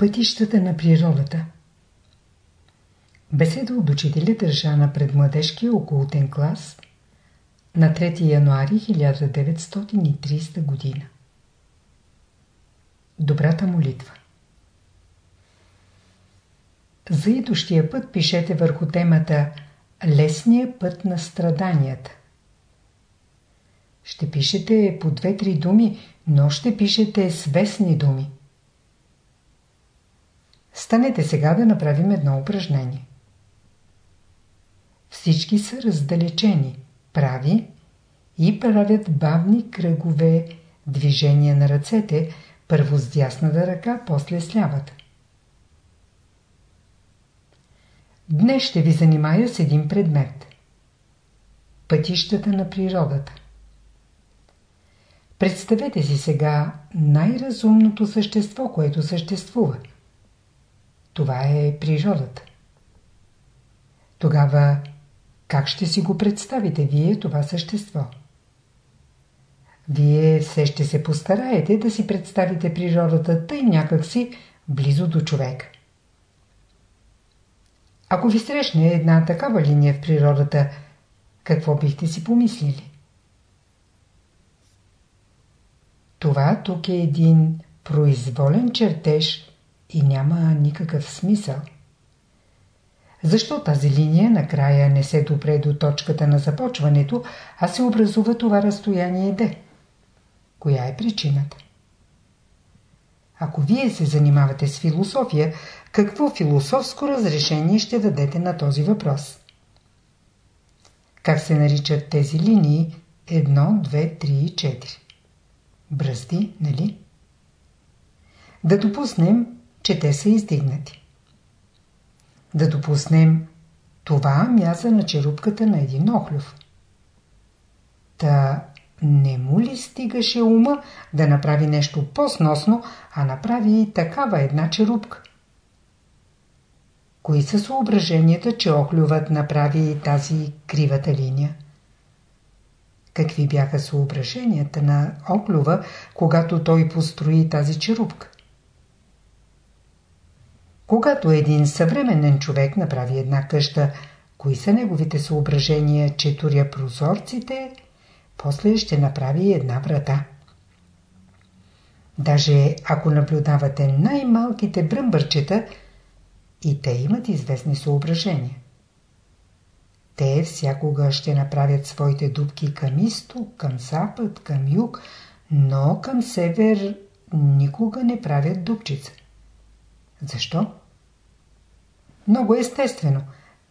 Пътищата на природата Беседа от учителя държа на предмладежкия околотен клас на 3 януари 1930 година. Добрата молитва За идущия път пишете върху темата Лесния път на страданията. Ще пишете по две-три думи, но ще пишете свестни думи. Станете сега да направим едно упражнение. Всички са раздалечени, прави и правят бавни кръгове движения на ръцете, първо с дясната ръка, после с лявата. Днес ще ви занимая с един предмет. Пътищата на природата. Представете си сега най-разумното същество, което съществува. Това е природата. Тогава как ще си го представите вие това същество? Вие все ще се постараете да си представите природата тъй някакси близо до човек. Ако ви срещне една такава линия в природата, какво бихте си помислили? Това тук е един произволен чертеж и няма никакъв смисъл. Защо тази линия накрая не се допре до точката на започването, а се образува това разстояние D? Коя е причината? Ако вие се занимавате с философия, какво философско разрешение ще дадете на този въпрос? Как се наричат тези линии 1, 2, 3 и 4? Бръсти, нали? Да допуснем, че те са издигнати. Да допуснем това мяза на черупката на един охлюв. Та не му ли стигаше ума да направи нещо по-сносно, а направи и такава една черупка? Кои са съображенията, че охлювът направи тази кривата линия? Какви бяха съображенията на охлюва, когато той построи тази черупка? Когато един съвременен човек направи една къща, кои са неговите съображения, че туря прозорците, после ще направи една врата. Даже ако наблюдавате най-малките бръмбърчета, и те имат известни съображения. Те всякога ще направят своите дубки към изток, към запад, към юг, но към север никога не правят дубчица. Защо? Много естествено.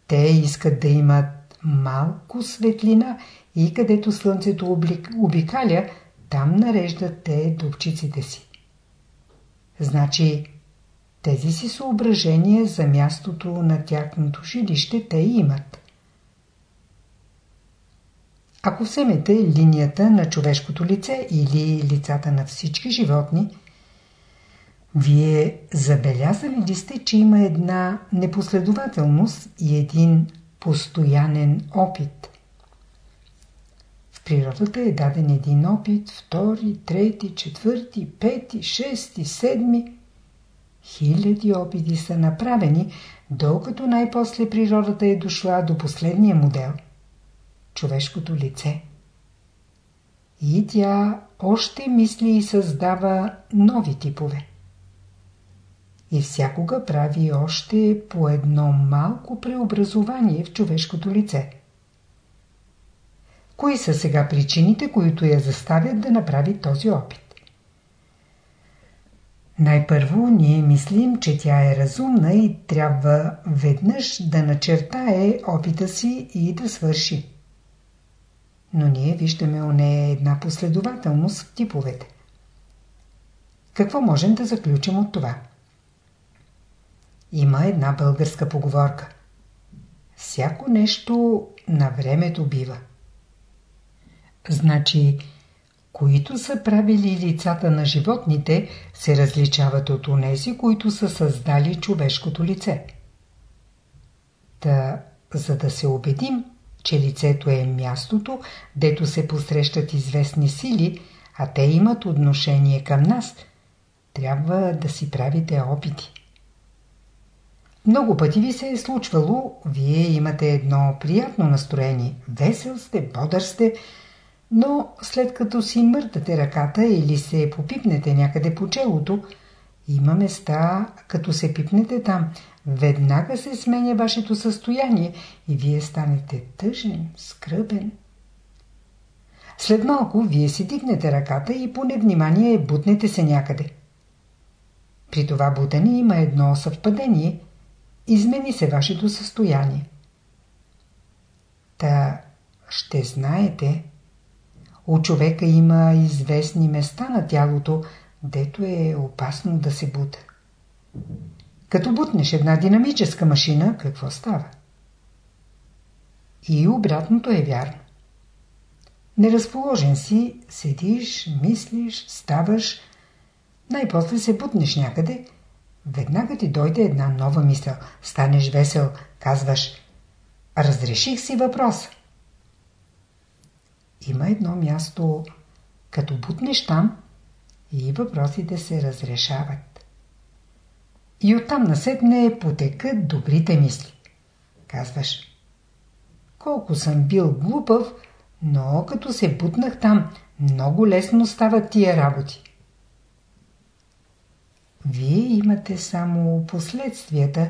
Те искат да имат малко светлина и където слънцето обикаля, там нареждат те дубчиците си. Значи, тези си съображения за мястото на тяхното жилище те имат. Ако вземете линията на човешкото лице или лицата на всички животни, вие забелязали ли сте, че има една непоследователност и един постоянен опит? В природата е даден един опит, втори, трети, четвърти, пети, шести, седми. Хиляди опити са направени, докато най-после природата е дошла до последния модел – човешкото лице. И тя още мисли и създава нови типове и всякога прави още по едно малко преобразование в човешкото лице. Кои са сега причините, които я заставят да направи този опит? Най-първо ние мислим, че тя е разумна и трябва веднъж да начертае опита си и да свърши. Но ние виждаме у нея една последователност в типовете. Какво можем да заключим от това? Има една българска поговорка. Всяко нещо на времето бива. Значи, които са правили лицата на животните, се различават от онези, които са създали човешкото лице. Та, за да се убедим, че лицето е мястото, дето се посрещат известни сили, а те имат отношение към нас, трябва да си правите опити. Много пъти ви се е случвало, вие имате едно приятно настроение, весел сте, бодър сте, но след като си мърдате ръката или се попипнете някъде по челото, има места, като се пипнете там, веднага се сменя вашето състояние и вие станете тъжен, скръбен. След малко вие си дигнете ръката и по невнимание бутнете се някъде. При това бутане има едно съвпадение. Измени се вашето състояние. Та ще знаете, у човека има известни места на тялото, дето е опасно да се бута. Като бутнеш една динамическа машина, какво става? И обратното е вярно. Неразположен си, седиш, мислиш, ставаш, най-после се бутнеш някъде, веднага ти дойде една нова мисъл, станеш весел, казваш «Разреших си въпрос». Има едно място, като бутнеш там, и въпросите се разрешават. И оттам насетне потекат добрите мисли. Казваш, колко съм бил глупав, но като се бутнах там, много лесно стават тия работи. Вие имате само последствията,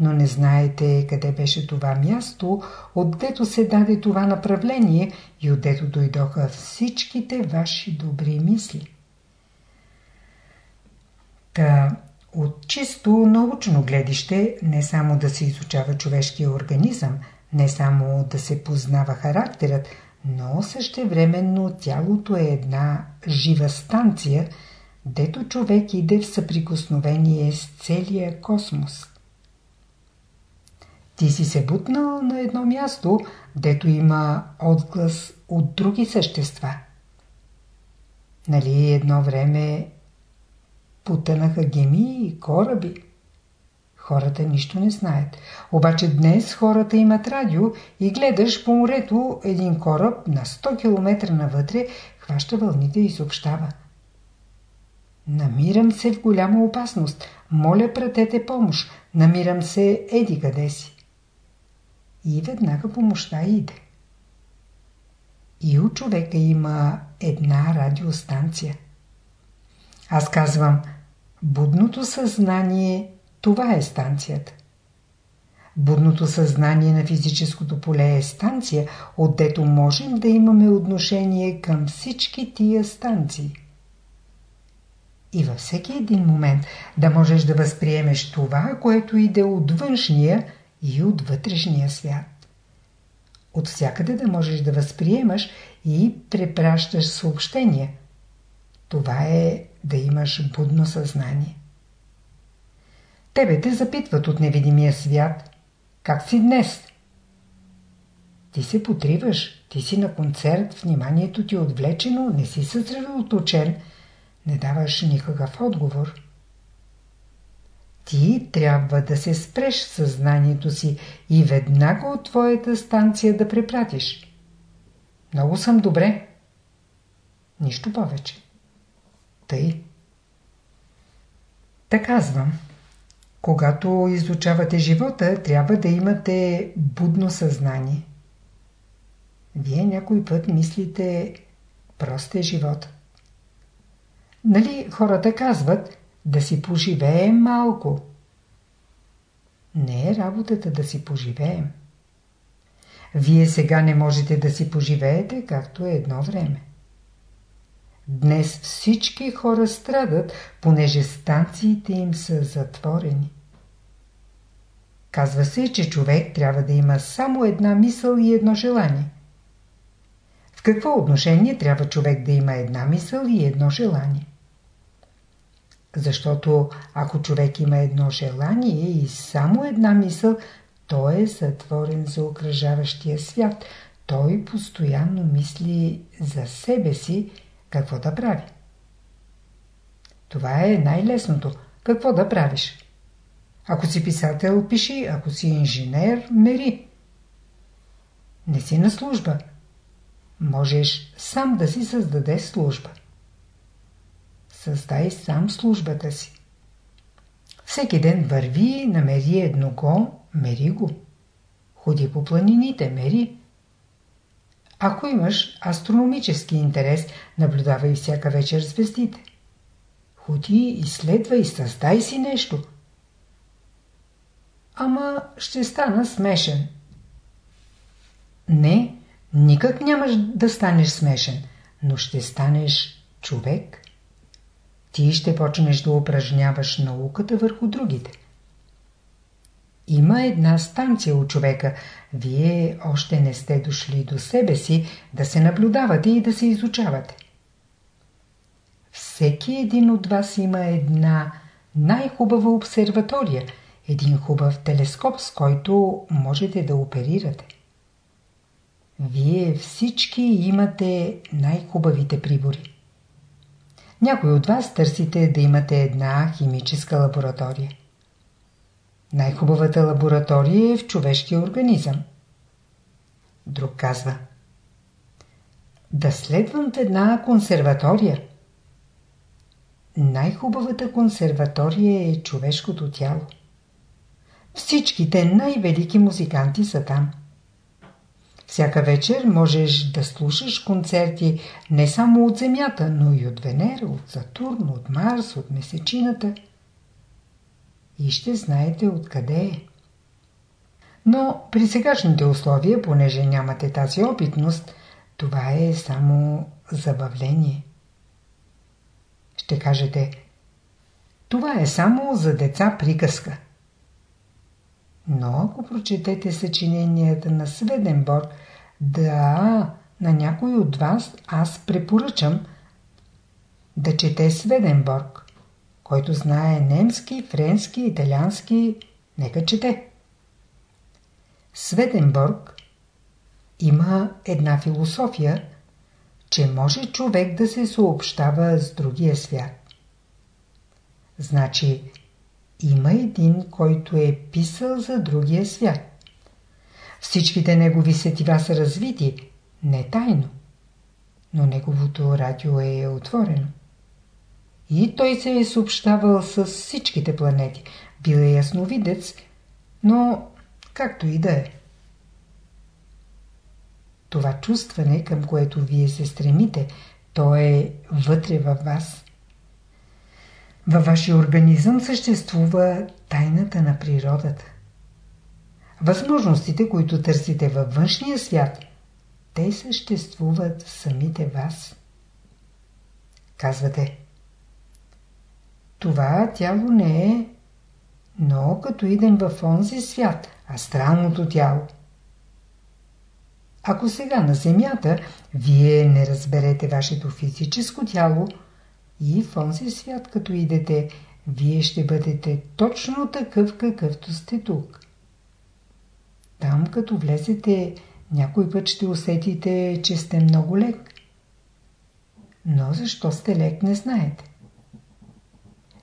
но не знаете къде беше това място, отдето се даде това направление и отдето дойдоха всичките ваши добри мисли. Та, от чисто научно гледище, не само да се изучава човешкия организъм, не само да се познава характерът, но същевременно тялото е една жива станция, дето човек иде в съприкосновение с целия космос. Ти си се бутнал на едно място, дето има отглас от други същества. Нали едно време потънаха геми и кораби? Хората нищо не знаят. Обаче днес хората имат радио и гледаш по морето един кораб на 100 км навътре, хваща вълните и съобщава. Намирам се в голяма опасност. Моля, пратете помощ. Намирам се еди къде си. И веднага помощта иде. И у човека има една радиостанция. Аз казвам, будното съзнание това е станцията. Будното съзнание на физическото поле е станция, отдето можем да имаме отношение към всички тия станции. И във всеки един момент да можеш да възприемеш това, което иде от външния и от вътрешния свят. От всякъде да можеш да възприемаш и препращаш съобщения. Това е да имаш будно съзнание. Тебе те запитват от невидимия свят. Как си днес? Ти се потриваш, ти си на концерт, вниманието ти е отвлечено, не си съсредоточен, не даваш никакъв отговор. Ти трябва да се спреш съзнанието си и веднага от твоята станция да препратиш. Много съм добре. Нищо повече. Тъй. Та казвам. Когато изучавате живота, трябва да имате будно съзнание. Вие някой път мислите прост е живот. Нали хората казват да си поживеем малко. Не е работата да си поживеем. Вие сега не можете да си поживеете, както е едно време. Днес всички хора страдат, понеже станциите им са затворени. Казва се, че човек трябва да има само една мисъл и едно желание. В какво отношение трябва човек да има една мисъл и едно желание? Защото ако човек има едно желание и само една мисъл, той е затворен за окръжаващия свят. Той постоянно мисли за себе си какво да прави. Това е най-лесното. Какво да правиш? Ако си писател, пиши. Ако си инженер, мери. Не си на служба. Можеш сам да си създадеш служба. Създай сам службата си. Всеки ден върви, намери едного, мери го. Ходи по планините, мери. Ако имаш астрономически интерес, наблюдавай всяка вечер звездите. Ходи, изследвай, създай си нещо. Ама ще стана смешен. Не, никак нямаш да станеш смешен, но ще станеш човек. Ти ще почнеш да упражняваш науката върху другите. Има една станция от човека. Вие още не сте дошли до себе си да се наблюдавате и да се изучавате. Всеки един от вас има една най-хубава обсерватория, един хубав телескоп, с който можете да оперирате. Вие всички имате най-хубавите прибори. Някой от вас търсите да имате една химическа лаборатория. Най-хубавата лаборатория е в човешкия организъм. Друг казва Да следвам в една консерватория. Най-хубавата консерватория е човешкото тяло. Всичките най-велики музиканти са там. Всяка вечер можеш да слушаш концерти не само от Земята, но и от Венера, от Сатурн, от Марс, от Месечината. И ще знаете откъде е. Но при сегашните условия, понеже нямате тази опитност, това е само забавление. Ще кажете, това е само за деца приказка. Но ако прочетете съчиненията на Сведенборг, да, на някой от вас аз препоръчам да чете Сведенборг. Който знае немски, френски, италиански, нека чете. Сведенборг има една философия, че може човек да се съобщава с другия свят. Значи, има един, който е писал за другия свят. Всичките негови сетива са развити, не тайно, но неговото радио е отворено. И той се е съобщавал с всичките планети. Бил е ясновидец, но както и да е. Това чувстване, към което вие се стремите, то е вътре във вас. Във вашия организъм съществува тайната на природата. Възможностите, които търсите във външния свят, те съществуват в самите вас. Казвате, това тяло не е, но като идем в онзи свят, астралното тяло. Ако сега на Земята вие не разберете вашето физическо тяло, и в онзи свят, като идете, вие ще бъдете точно такъв, какъвто сте тук. Там, като влезете, някой път ще усетите, че сте много лек. Но защо сте лек, не знаете.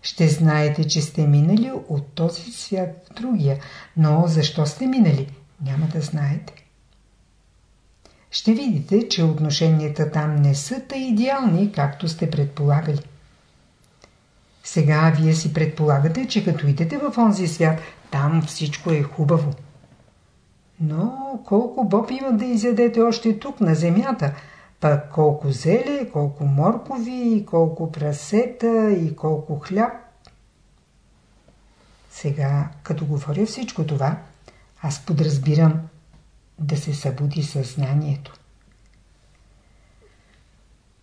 Ще знаете, че сте минали от този свят в другия, но защо сте минали, няма да знаете. Ще видите, че отношенията там не са та идеални, както сте предполагали. Сега вие си предполагате, че като идете в онзи свят, там всичко е хубаво. Но колко боб има да изядете още тук на земята, пък колко зеле, колко моркови, колко прасета и колко хляб. Сега, като говоря всичко това, аз подразбирам да се събуди съзнанието.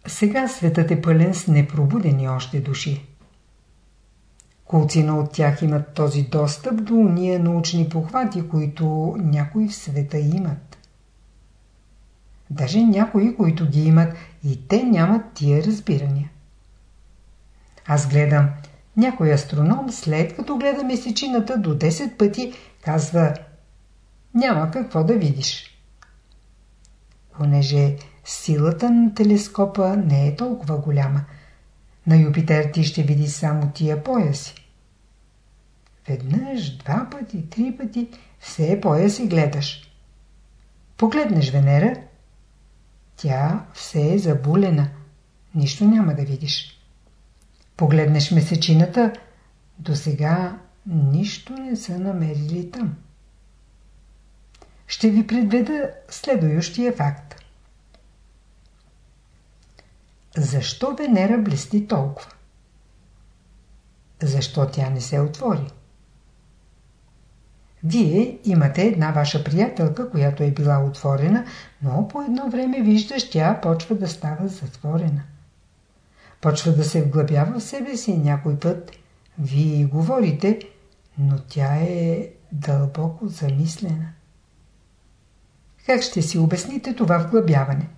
Сега светът е пълен с непробудени още души. Колцина от тях имат този достъп до уния научни похвати, които някои в света имат. Даже някои, които ги имат, и те нямат тия разбирания. Аз гледам, някой астроном, след като гледа месечината до 10 пъти, казва няма какво да видиш. Понеже силата на телескопа не е толкова голяма, на Юпитер ти ще види само тия пояси. Веднъж, два пъти, три пъти, все пояси гледаш. Погледнеш Венера, тя все е забулена, нищо няма да видиш. Погледнеш месечината, до сега нищо не са намерили там. Ще ви предведа следующия факт. Защо Венера блести толкова? Защо тя не се отвори? Вие имате една ваша приятелка, която е била отворена, но по едно време виждаш, тя почва да става затворена. Почва да се вглъбява в себе си някой път. Вие говорите, но тя е дълбоко замислена. Как ще си обясните това вглъбяване?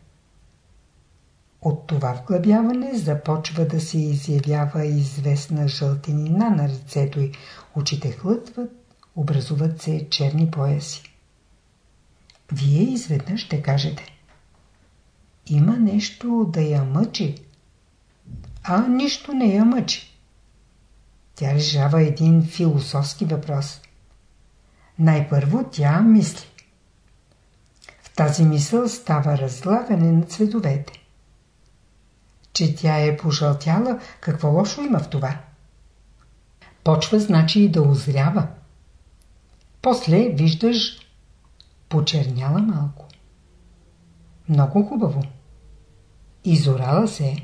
От това вглъбяване започва да се изявява известна жълтенина на лицето й. Очите хлътват, образуват се черни пояси. Вие изведнъж ще кажете Има нещо да я мъчи. А нищо не я мъчи. Тя решава един философски въпрос. Най-първо тя мисли. Тази мисъл става разлагане на цветовете. Че тя е пожълтяла, какво лошо има в това? Почва значи и да озрява. После виждаш почерняла малко. Много хубаво. Изорала се.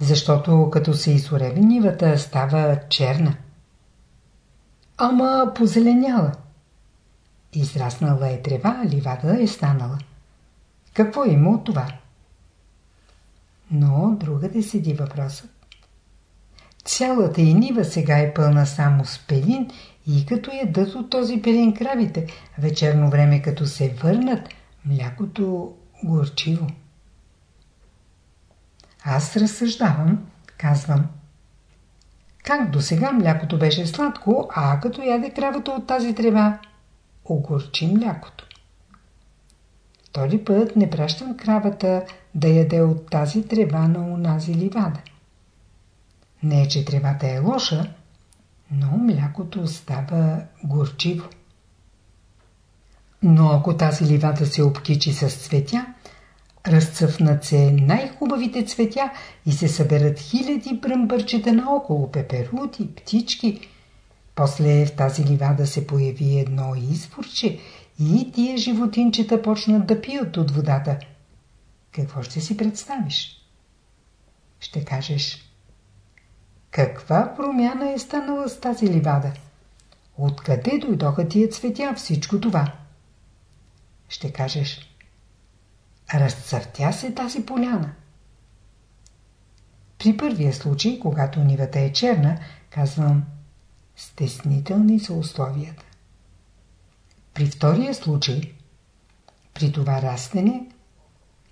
Защото като се изореви нивата, става черна. Ама позеленяла. Израснала е трева, ливада е станала. Какво има от това? Но другаде седи въпросът. Цялата и нива сега е пълна само с пелин и като ядат от този пелин кравите, вечерно време като се върнат, млякото горчиво. Аз разсъждавам, казвам. Как до сега млякото беше сладко, а като яде кравата от тази трева, огорчи млякото. Втори път не пращам кравата да яде от тази трева на унази ливада. Не е, че тревата е лоша, но млякото става горчиво. Но ако тази ливада се обкичи с цветя, разцъфнат се най-хубавите цветя и се съберат хиляди бръмбърчета наоколо, пеперути, птички. После в тази ливада се появи едно изворче и тия животинчета почнат да пият от водата. Какво ще си представиш? Ще кажеш – каква промяна е станала с тази ливада? Откъде дойдоха тия цветя, всичко това? Ще кажеш. Разцъфтя се тази поляна. При първия случай, когато нивата е черна, казвам стеснителни са условията. При втория случай, при това растене,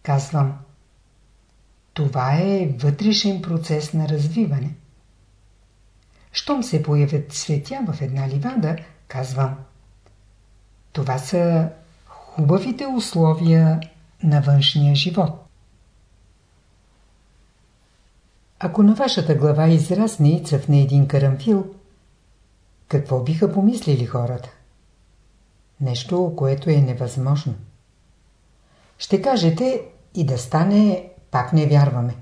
казвам това е вътрешен процес на развиване. Щом се появят цветя в една ливада, казвам. Това са хубавите условия на външния живот. Ако на вашата глава израсне и цъфне един карамфил, какво биха помислили хората? Нещо, което е невъзможно. Ще кажете и да стане, пак не вярваме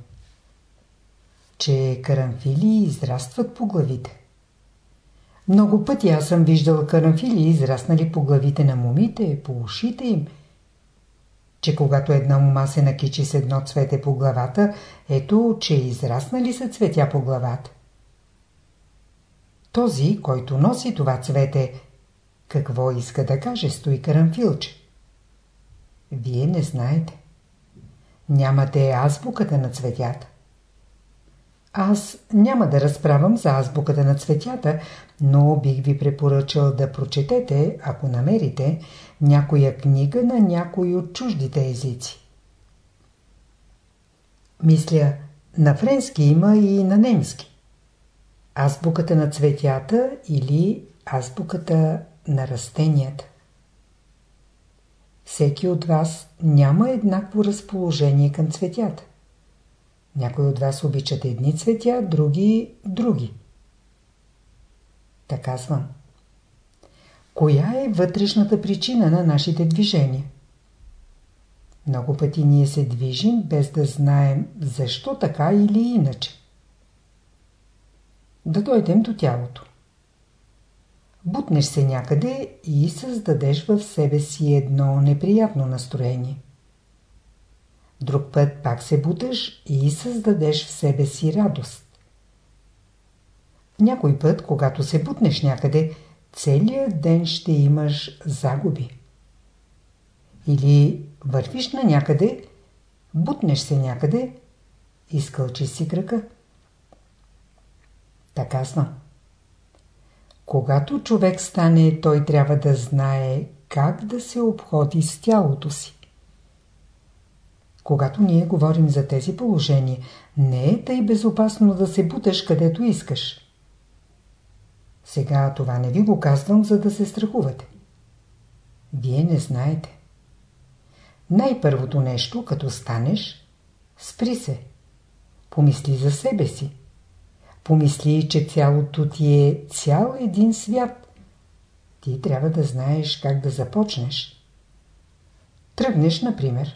че карамфили израстват по главите. Много пъти аз съм виждал карамфили израснали по главите на момите, по ушите им. Че когато една мома се накичи с едно цвете по главата, ето, че израснали са цветя по главата. Този, който носи това цвете, какво иска да каже, стои карамфилче. Вие не знаете. Нямате азбуката на цветята. Аз няма да разправям за азбуката на цветята, но бих ви препоръчал да прочетете, ако намерите, някоя книга на някои от чуждите езици. Мисля, на френски има и на немски. Азбуката на цветята или азбуката на растенията. Всеки от вас няма еднакво разположение към цветята. Някои от вас обичат едни цветя, други – други. Така казвам. Коя е вътрешната причина на нашите движения? Много пъти ние се движим без да знаем защо така или иначе. Да дойдем до тялото. бутнеш се някъде и създадеш в себе си едно неприятно настроение. Друг път пак се буташ и създадеш в себе си радост. Някой път, когато се бутнеш някъде, целият ден ще имаш загуби. Или вървиш на някъде, бутнеш се някъде, изкълчи си крака. Така съм. Когато човек стане, той трябва да знае как да се обходи с тялото си. Когато ние говорим за тези положения, не е тъй безопасно да се буташ където искаш. Сега това не ви го казвам, за да се страхувате. Вие не знаете. Най-първото нещо, като станеш, спри се. Помисли за себе си. Помисли, че цялото ти е цял един свят. Ти трябва да знаеш как да започнеш. Тръгнеш, например.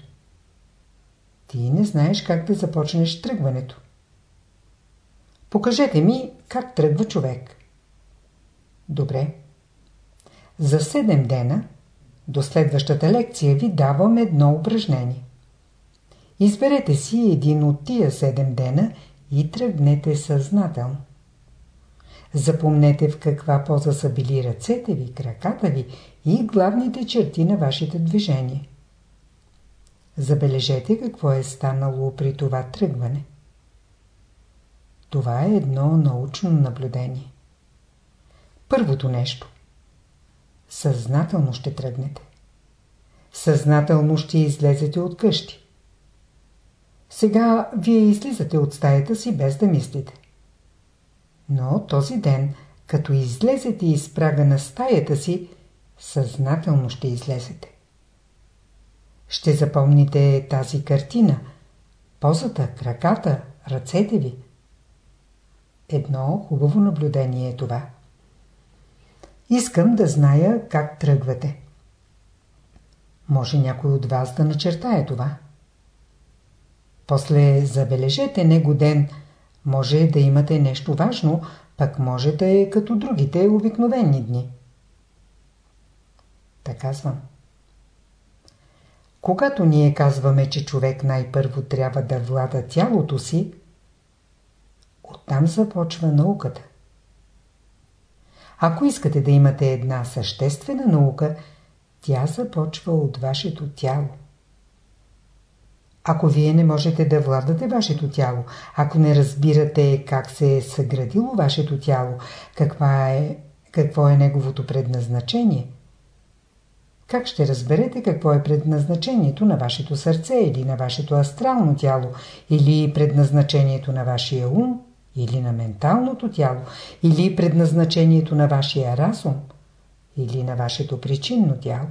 Ти не знаеш как да започнеш тръгването. Покажете ми как тръгва човек. Добре. За 7 дена до следващата лекция ви давам едно упражнение. Изберете си един от тия 7 дена и тръгнете съзнателно. Запомнете в каква поза са били ръцете ви, краката ви и главните черти на вашите движения. Забележете какво е станало при това тръгване. Това е едно научно наблюдение. Първото нещо. Съзнателно ще тръгнете. Съзнателно ще излезете от къщи. Сега вие излизате от стаята си без да мислите. Но този ден, като излезете из прага на стаята си, съзнателно ще излезете. Ще запомните тази картина, позата, краката, ръцете ви. Едно хубаво наблюдение е това. Искам да зная как тръгвате. Може някой от вас да начертае това. После забележете него ден. Може да имате нещо важно, пък може да е като другите обикновени дни. Така казвам. Когато ние казваме, че човек най-първо трябва да влада тялото си, оттам започва науката. Ако искате да имате една съществена наука, тя започва от вашето тяло. Ако вие не можете да владате вашето тяло, ако не разбирате как се е съградило вашето тяло, каква е, какво е неговото предназначение, как ще разберете какво е предназначението на вашето сърце или на вашето астрално тяло, или предназначението на вашия ум, или на менталното тяло, или предназначението на вашия разум, или на вашето причинно тяло?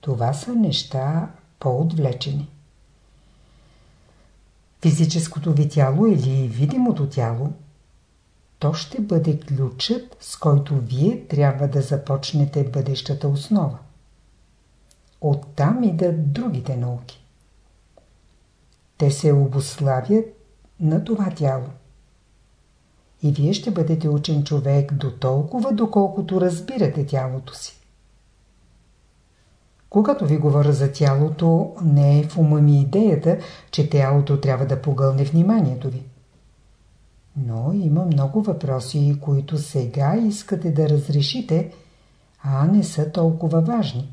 Това са неща по-отвлечени. Физическото ви тяло или видимото тяло, то ще бъде ключът, с който вие трябва да започнете бъдещата основа. Оттам идат другите науки. Те се обославят на това тяло. И вие ще бъдете учен човек до толкова, доколкото разбирате тялото си. Когато ви говоря за тялото, не е в ума ми идеята, че тялото трябва да погълне вниманието ви. Но има много въпроси, които сега искате да разрешите, а не са толкова важни.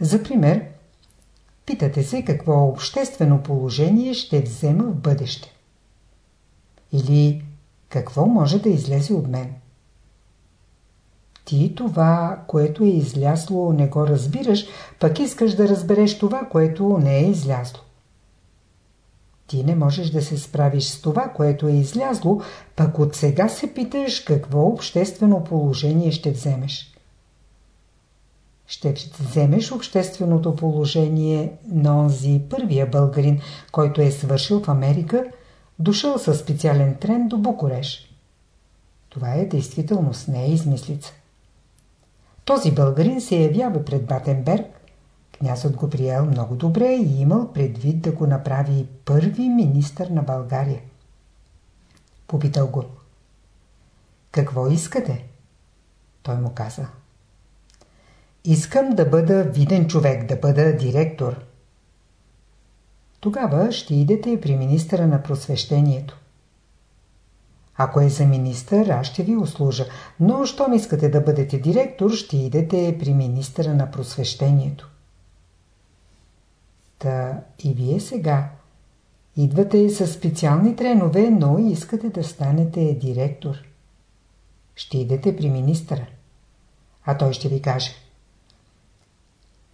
За пример, питате се какво обществено положение ще взема в бъдеще. Или какво може да излезе от мен. Ти това, което е излясло, не го разбираш, пък искаш да разбереш това, което не е излязло. Ти не можеш да се справиш с това, което е излязло, пък от сега се питаш какво обществено положение ще вземеш. Ще вземеш общественото положение на онзи първия българин, който е свършил в Америка, дошъл със специален трен до Букуреш. Това е действителност, не е измислица. Този българин се явява пред Батенберг. Князът го приел много добре и имал предвид да го направи първи министър на България. Попитал го. Какво искате? Той му каза. Искам да бъда виден човек, да бъда директор. Тогава ще идете при министъра на просвещението. Ако е за министър, аз ще ви услужа, но щом искате да бъдете директор, ще идете при министъра на просвещението. Та и вие сега идвате със специални тренове, но искате да станете директор. Ще идете при министъра. А той ще ви каже.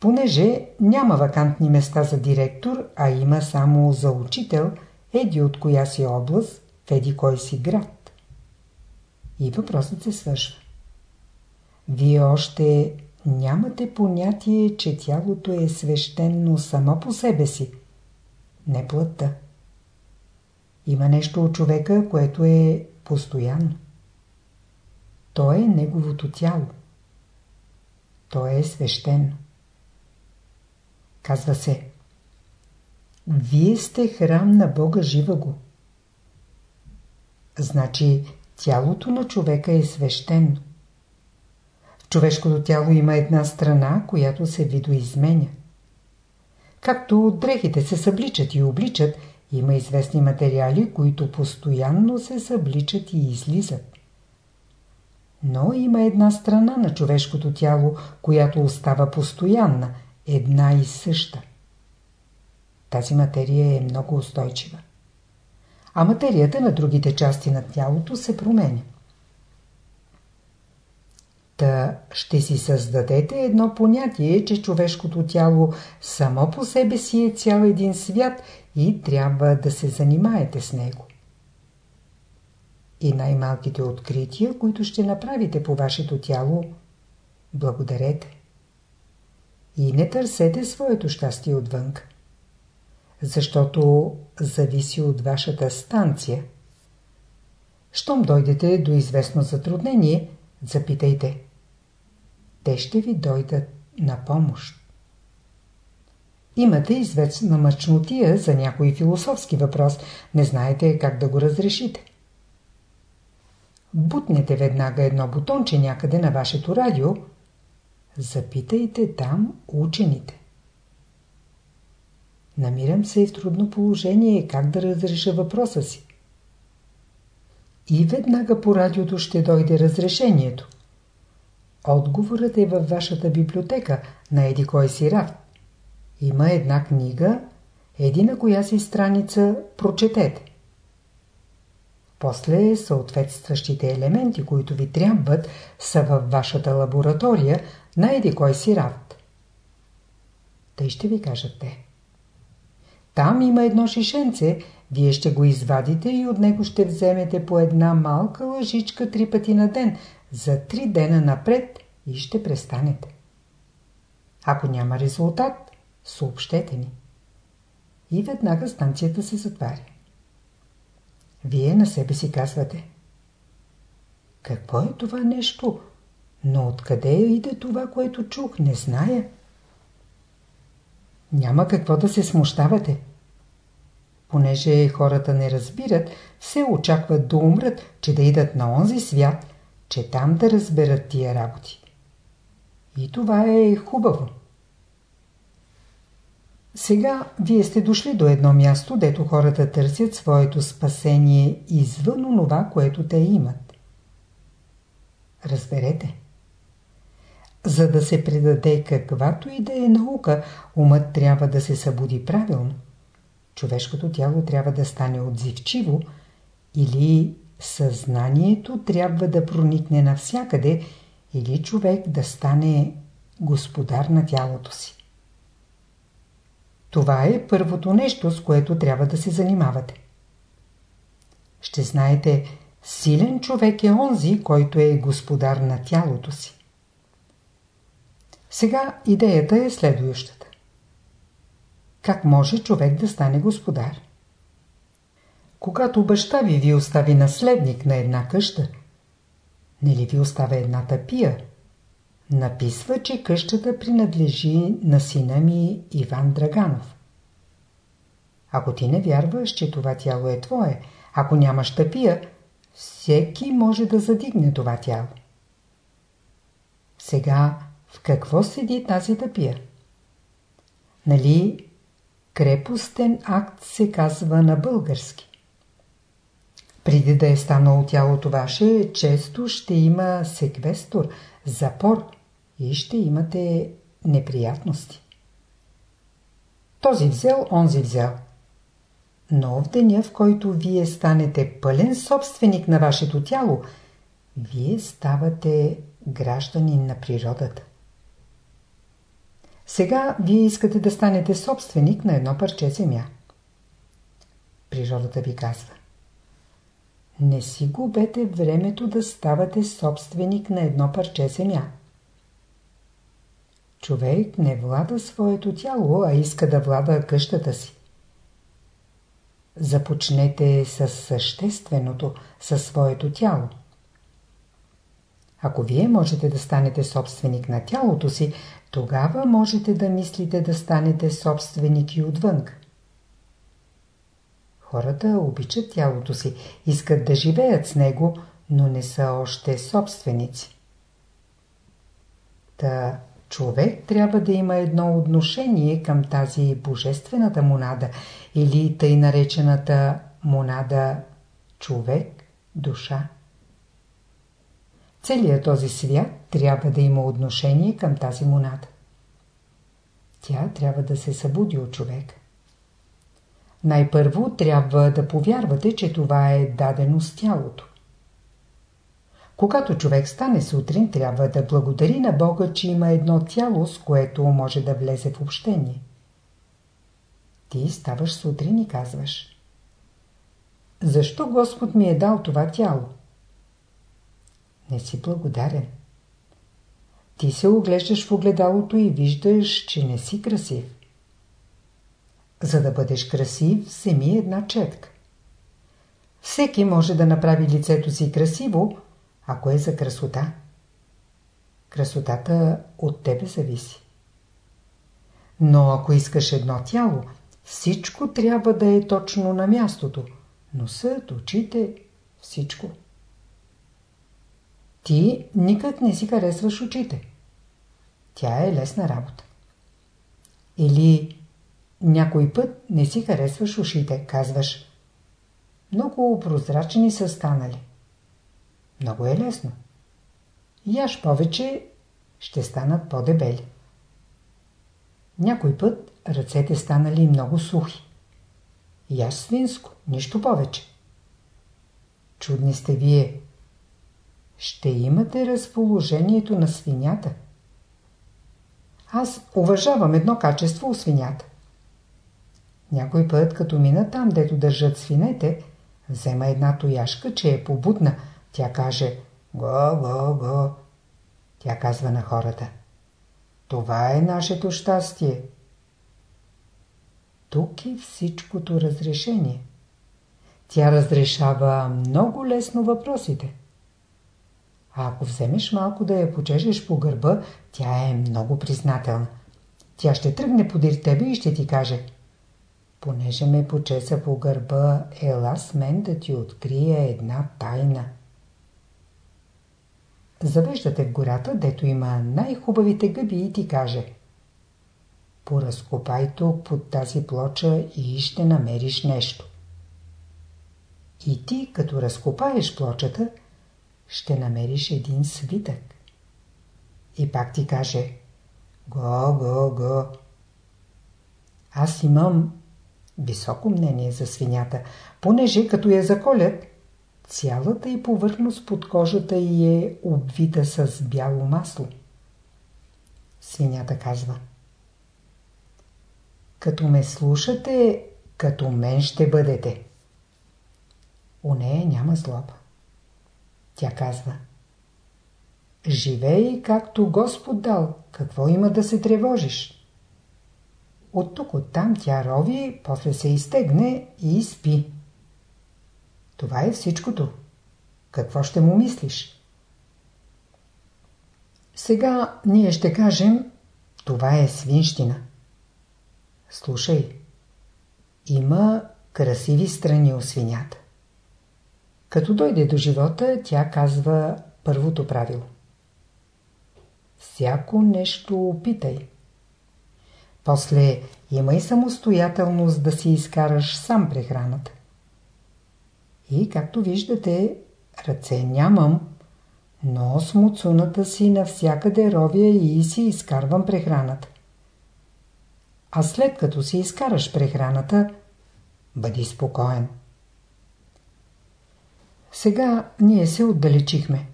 Понеже няма вакантни места за директор, а има само за учител, еди от коя си област, в еди кой си град. И въпросът се свършва. Вие още нямате понятие, че тялото е свещено само по себе си, не плътта. Има нещо от човека, което е постоянно. То е неговото тяло. То е свещено. Казва се Вие сте храм на Бога жива. Значи тялото на човека е свещено. В човешкото тяло има една страна, която се видоизменя. Както дрехите се събличат и обличат, има известни материали, които постоянно се събличат и излизат. Но има една страна на човешкото тяло, която остава постоянна, една и съща. Тази материя е много устойчива. А материята на другите части на тялото се променя. Та ще си създадете едно понятие, че човешкото тяло само по себе си е цял един свят и трябва да се занимаете с него. И най-малките открития, които ще направите по вашето тяло, благодарете. И не търсете своето щастие отвън. Защото зависи от вашата станция. Щом дойдете до известно затруднение, запитайте – те ще ви дойдат на помощ. Имате известна мъчнотия за някой философски въпрос, не знаете как да го разрешите. Бутнете веднага едно бутонче някъде на вашето радио, запитайте там учените. Намирам се в трудно положение как да разреша въпроса си. И веднага по радиото ще дойде разрешението. Отговорът е във вашата библиотека, на еди кой си рафт. Има една книга, еди на коя си страница прочетете. После съответстващите елементи, които ви трябват, са във вашата лаборатория на еди кой си рафт. Тъй ще ви кажат те. Там има едно шишенце, вие ще го извадите и от него ще вземете по една малка лъжичка три пъти на ден, за три дена напред и ще престанете. Ако няма резултат, съобщете ни. И веднага станцията се затваря. Вие на себе си казвате. Какво е това нещо? Но откъде иде това, което чух? Не зная. Няма какво да се смущавате. Понеже хората не разбират, се очакват да умрат, че да идат на онзи свят, че там да разберат тия работи. И това е хубаво. Сега вие сте дошли до едно място, дето хората търсят своето спасение извън онова, което те имат. Разберете. За да се предаде каквато и да е наука, умът трябва да се събуди правилно. Човешкото тяло трябва да стане отзивчиво или съзнанието трябва да проникне навсякъде или човек да стане господар на тялото си. Това е първото нещо, с което трябва да се занимавате. Ще знаете, силен човек е онзи, който е господар на тялото си. Сега идеята е следващата. Как може човек да стане господар? Когато баща ви ви остави наследник на една къща, не ли ви оставя една тъпия? Написва, че къщата принадлежи на сина ми Иван Драганов. Ако ти не вярваш, че това тяло е твое, ако нямаш тъпия, всеки може да задигне това тяло. Сега в какво седи тази тъпия? Нали крепостен акт се казва на български? Преди да е станало тялото ваше, често ще има секвестор, запор и ще имате неприятности. Този взел, онзи взел. Но в деня, в който вие станете пълен собственик на вашето тяло, вие ставате гражданин на природата. Сега вие искате да станете собственик на едно парче земя. Природата ви казва. Не си губете времето да ставате собственик на едно парче земя. Човек не влада своето тяло, а иска да влада къщата си. Започнете с същественото, със своето тяло. Ако вие можете да станете собственик на тялото си, тогава можете да мислите да станете собственик и отвън. Хората обичат тялото си, искат да живеят с него, но не са още собственици. Та човек трябва да има едно отношение към тази божествената монада или тъй наречената монада човек, душа. Целият този свят трябва да има отношение към тази монада. Тя трябва да се събуди от човека. Най-първо трябва да повярвате, че това е дадено с тялото. Когато човек стане сутрин, трябва да благодари на Бога, че има едно тяло, с което може да влезе в общение. Ти ставаш сутрин и казваш Защо Господ ми е дал това тяло? Не си благодарен. Ти се оглеждаш в огледалото и виждаш, че не си красив. За да бъдеш красив, вземи една четка. Всеки може да направи лицето си красиво, ако е за красота. Красотата от тебе зависи. Но ако искаш едно тяло, всичко трябва да е точно на мястото. Носът, очите, всичко. Ти никак не си харесваш очите. Тя е лесна работа. Или някой път не си харесваш ушите, казваш. Много прозрачни са станали. Много е лесно. Яш повече, ще станат по-дебели. Някой път ръцете станали много сухи. Яш свинско, нищо повече. Чудни сте вие. Ще имате разположението на свинята. Аз уважавам едно качество у свинята. Някой път, като мина там, дето държат свинете, взема една тояшка, че е побудна. Тя каже «Го, го, го». Тя казва на хората «Това е нашето щастие». Тук е всичкото разрешение. Тя разрешава много лесно въпросите. А ако вземеш малко да я почешеш по гърба, тя е много признателна. Тя ще тръгне подир тебе и ще ти каже Понеже ме почеса по гърба, ела с мен да ти открия една тайна. Завеждате в гората, дето има най-хубавите гъби и ти каже Поразкопай тук под тази плоча и ще намериш нещо. И ти, като разкопаеш плочата, ще намериш един свитък. И пак ти каже Го, го, го. Аз имам високо мнение за свинята, понеже като я заколят, цялата й повърхност под кожата й е обвита с бяло масло. Свинята казва Като ме слушате, като мен ще бъдете. У нея няма злоба. Тя казва Живей както Господ дал, какво има да се тревожиш? От тук оттам тя рови, после се изтегне и спи. Това е всичкото. Какво ще му мислиш? Сега ние ще кажем, това е свинщина. Слушай, има красиви страни у свинята. Като дойде до живота, тя казва първото правило. Всяко нещо опитай. После имай самостоятелност да си изкараш сам прехраната. И както виждате, ръце нямам, но с муцуната си навсякъде ровя и си изкарвам прехраната. А след като си изкараш прехраната, бъди спокоен. Сега ние се отдалечихме.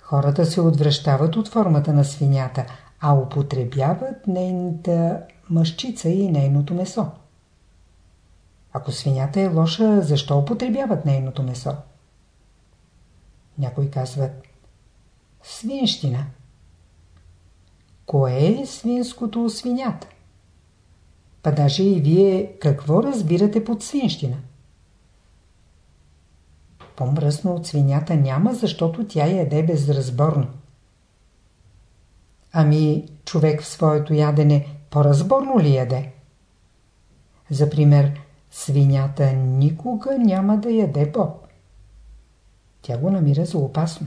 Хората се отвръщават от формата на свинята, а употребяват нейната мъщица и нейното месо. Ако свинята е лоша, защо употребяват нейното месо? Някои казват свинщина. Кое е свинското свинята? Па даже и вие какво разбирате под свинщина? По-мръсно от свинята няма, защото тя яде безразборно. Ами човек в своето ядене по-разборно ли яде? За пример, свинята никога няма да яде боб. Тя го намира за опасно.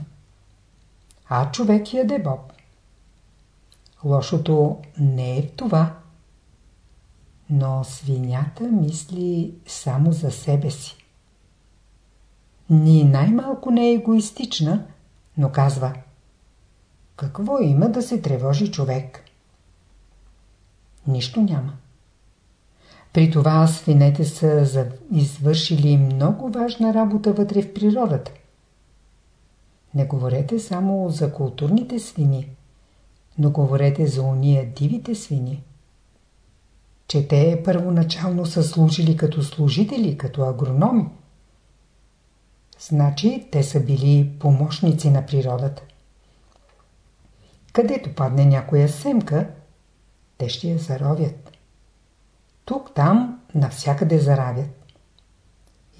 А човек яде боб. Лошото не е в това. Но свинята мисли само за себе си. Ни най-малко не е егоистична, но казва Какво има да се тревожи човек? Нищо няма. При това свинете са извършили много важна работа вътре в природата. Не говорете само за културните свини, но говорете за уния дивите свини. Че те първоначално са служили като служители, като агрономи. Значи те са били помощници на природата. Където падне някоя семка, те ще я заровят. Тук-там навсякъде заравят.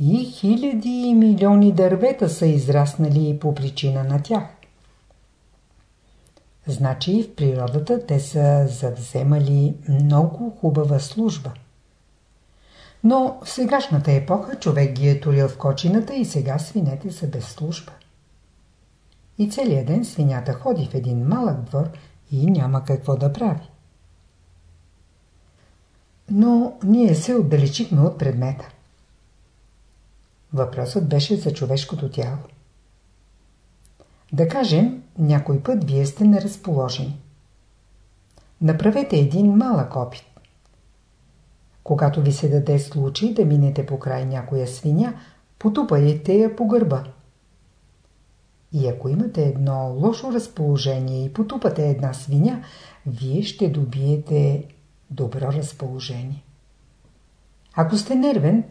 И хиляди и милиони дървета са израснали по причина на тях. Значи в природата те са завземали много хубава служба. Но в сегашната епоха човек ги е турил в кочината и сега свинете са без служба. И целият ден свинята ходи в един малък двор и няма какво да прави. Но ние се отдалечихме от предмета. Въпросът беше за човешкото тяло. Да кажем, някой път вие сте неразположени. Направете един малък опит. Когато ви се даде случай да минете по край някоя свиня, потупайте я по гърба. И ако имате едно лошо разположение и потупате една свиня, вие ще добиете добро разположение. Ако сте нервен,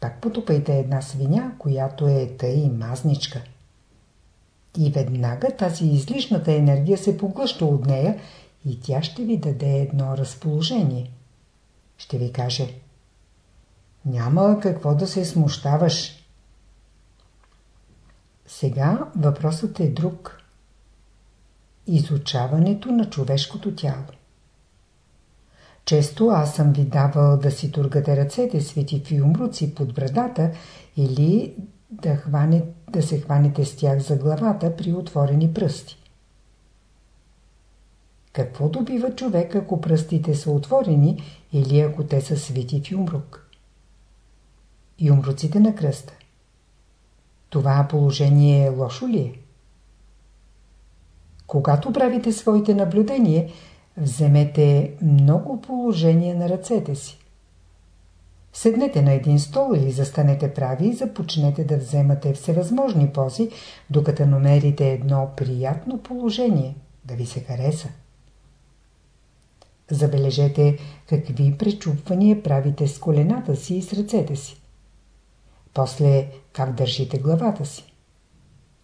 пак потупайте една свиня, която е тъй мазничка. И веднага тази излишната енергия се поглъща от нея и тя ще ви даде едно разположение. Ще ви каже Няма какво да се смущаваш. Сега въпросът е друг. Изучаването на човешкото тяло. Често аз съм ви давал да си тургате ръцете, свети фиумруци под брадата или да, хване, да се хванете с тях за главата при отворени пръсти. Какво добива човек, ако пръстите са отворени или ако те са свити в юмрук? Юмруците на кръста. Това положение лошо ли е? Когато правите своите наблюдения, Вземете много положение на ръцете си. Седнете на един стол или застанете прави и започнете да вземате всевъзможни пози, докато намерите едно приятно положение, да ви се хареса. Забележете какви пречупвания правите с колената си и с ръцете си. После как държите главата си.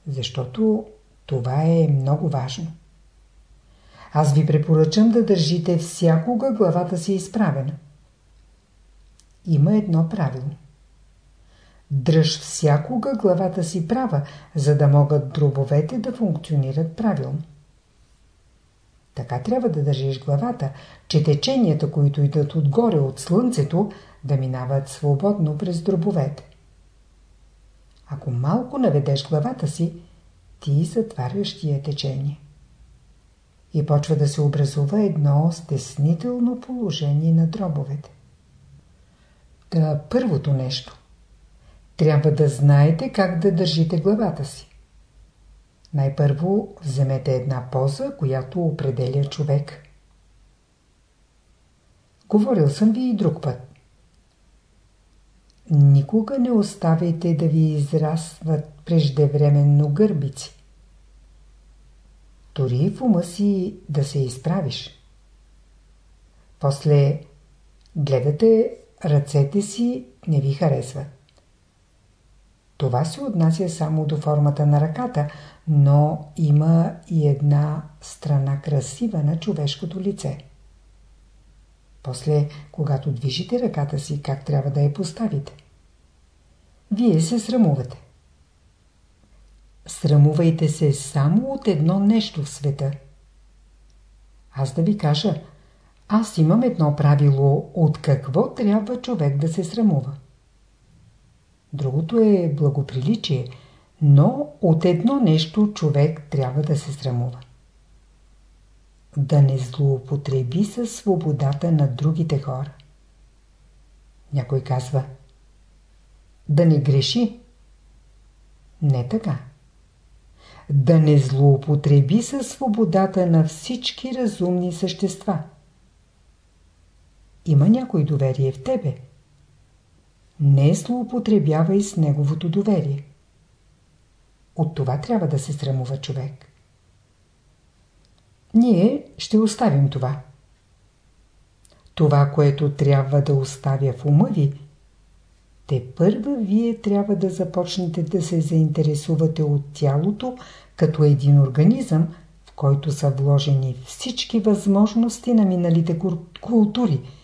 Защото това е много важно. Аз ви препоръчам да държите всякога главата си изправена. Има едно правило. Дръж всякога главата си права, за да могат дробовете да функционират правилно. Така трябва да държиш главата, че теченията, които идат отгоре от слънцето, да минават свободно през дробовете. ако малко наведеш главата си, ти затваряш тия течение. И почва да се образува едно стеснително положение на дробовете. Та първото нещо. Трябва да знаете как да държите главата си. Най-първо вземете една поза, която определя човек. Говорил съм ви и друг път. Никога не оставяйте да ви израстват преждевременно гърбици. Тори в ума си да се изправиш. После гледате ръцете си не ви харесват. Това се отнася само до формата на ръката, но има и една страна красива на човешкото лице. После, когато движите ръката си, как трябва да я поставите? Вие се срамувате. Срамувайте се само от едно нещо в света. Аз да ви кажа, аз имам едно правило от какво трябва човек да се срамува. Другото е благоприличие, но от едно нещо човек трябва да се срамува. Да не злоупотреби със свободата на другите хора. Някой казва Да не греши. Не така. Да не злоупотреби със свободата на всички разумни същества. Има някой доверие в тебе – не злоупотребявай с неговото доверие. От това трябва да се срамува човек. Ние ще оставим това. Това, което трябва да оставя в ума ви, те първа вие трябва да започнете да се заинтересувате от тялото като един организъм, в който са вложени всички възможности на миналите култури –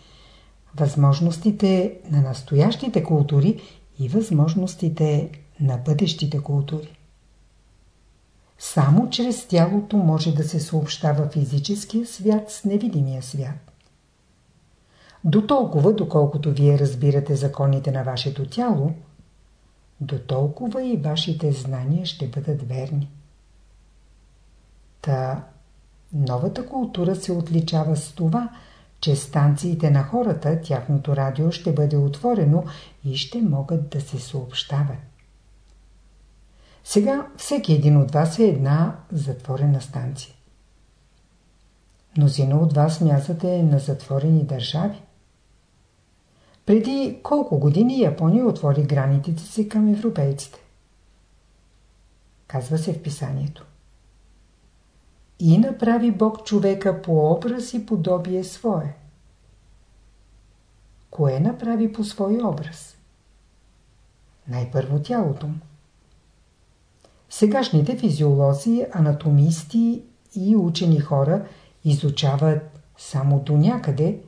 възможностите на настоящите култури и възможностите на бъдещите култури. Само чрез тялото може да се съобщава физическия свят с невидимия свят. До толкова, доколкото вие разбирате законите на вашето тяло, до толкова и вашите знания ще бъдат верни. Та новата култура се отличава с това, че станциите на хората, тяхното радио ще бъде отворено и ще могат да се съобщават. Сега всеки един от вас е една затворена станция. Мнозина от вас мязате на затворени държави. Преди колко години Япония отвори границите си към европейците? Казва се в писанието. И направи Бог човека по образ и подобие свое. Кое направи по свой образ? Най-първо тялото му. Сегашните физиолози, анатомисти и учени хора изучават само до някъде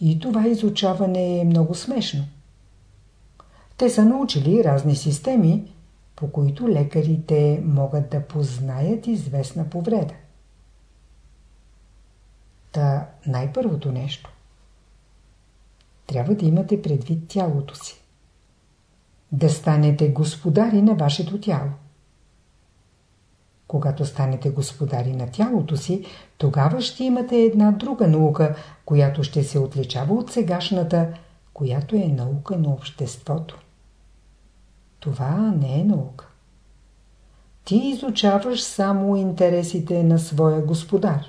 и това изучаване е много смешно. Те са научили разни системи, по които лекарите могат да познаят известна повреда. Та най-първото нещо. Трябва да имате предвид тялото си. Да станете господари на вашето тяло. Когато станете господари на тялото си, тогава ще имате една друга наука, която ще се отличава от сегашната, която е наука на обществото. Това не е наука. Ти изучаваш само интересите на своя господар.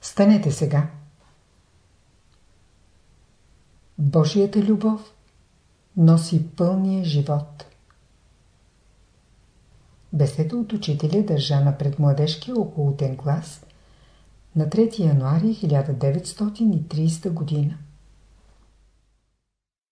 Станете сега. Божията любов носи пълния живот. Беседа от учителя държа на предмладежкия околотен клас на 3 януари 1930 година.